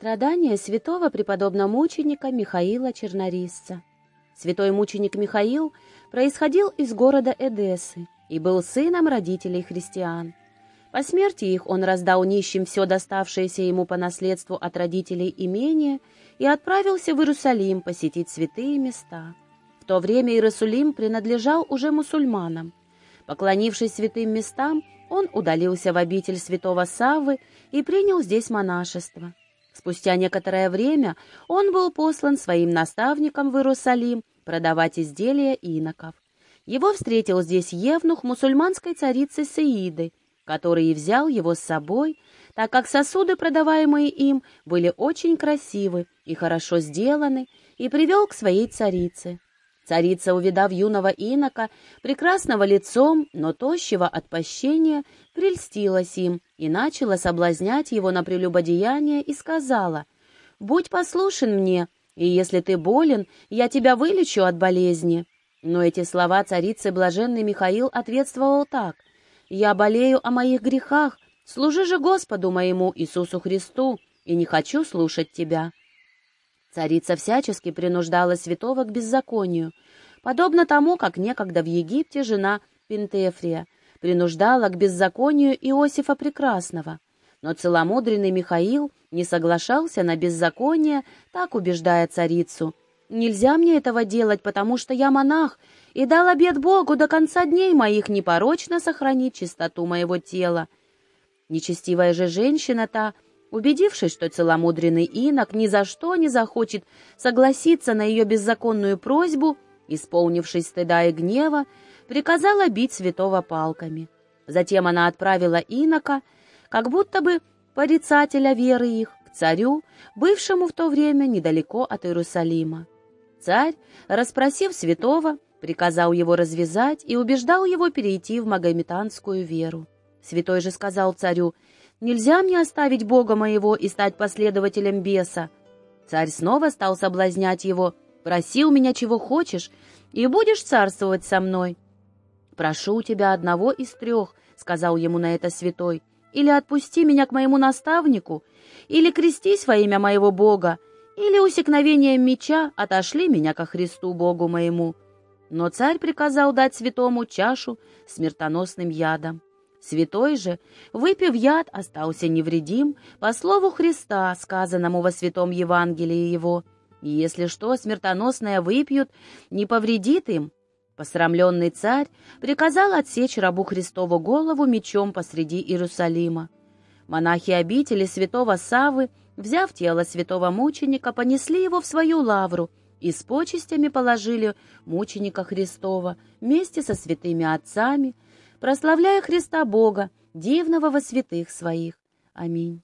Страдания святого преподобного мученика Михаила Чернорисца. Святой мученик Михаил происходил из города Эдессы и был сыном родителей христиан. По смерти их он раздал нищим все доставшееся ему по наследству от родителей имение и отправился в Иерусалим посетить святые места. В то время Иерусалим принадлежал уже мусульманам. Поклонившись святым местам, он удалился в обитель святого Саввы и принял здесь монашество. Спустя некоторое время он был послан своим наставником в Иерусалим продавать изделия иноков. Его встретил здесь евнух мусульманской царицы Саиды, который и взял его с собой, так как сосуды, продаваемые им, были очень красивы и хорошо сделаны, и привел к своей царице. Царица, увидав юного инока, прекрасного лицом, но тощего от пощения, прельстилась им и начала соблазнять его на прелюбодеяние и сказала, «Будь послушен мне, и если ты болен, я тебя вылечу от болезни». Но эти слова царицы блаженный Михаил ответствовал так, «Я болею о моих грехах, служи же Господу моему Иисусу Христу, и не хочу слушать тебя». Царица всячески принуждала святого к беззаконию, подобно тому, как некогда в Египте жена Пентефрия принуждала к беззаконию Иосифа Прекрасного. Но целомудренный Михаил не соглашался на беззаконие, так убеждая царицу. «Нельзя мне этого делать, потому что я монах, и дал обет Богу до конца дней моих непорочно сохранить чистоту моего тела». Нечестивая же женщина та Убедившись, что целомудренный инок ни за что не захочет согласиться на ее беззаконную просьбу, исполнившись стыда и гнева, приказала бить святого палками. Затем она отправила инока, как будто бы порицателя веры их, к царю, бывшему в то время недалеко от Иерусалима. Царь, расспросив святого, приказал его развязать и убеждал его перейти в магометанскую веру. Святой же сказал царю, Нельзя мне оставить Бога моего и стать последователем беса. Царь снова стал соблазнять его. Проси у меня чего хочешь, и будешь царствовать со мной. Прошу у тебя одного из трех, — сказал ему на это святой, — или отпусти меня к моему наставнику, или крестись во имя моего Бога, или усекновением меча отошли меня ко Христу Богу моему. Но царь приказал дать святому чашу смертоносным ядом. Святой же, выпив яд, остался невредим по слову Христа, сказанному во святом Евангелии его. Если что смертоносное выпьют, не повредит им. Посрамленный царь приказал отсечь рабу Христову голову мечом посреди Иерусалима. Монахи обители святого Савы, взяв тело святого мученика, понесли его в свою лавру и с почестями положили мученика Христова вместе со святыми отцами, прославляя Христа Бога, дивного во святых своих. Аминь.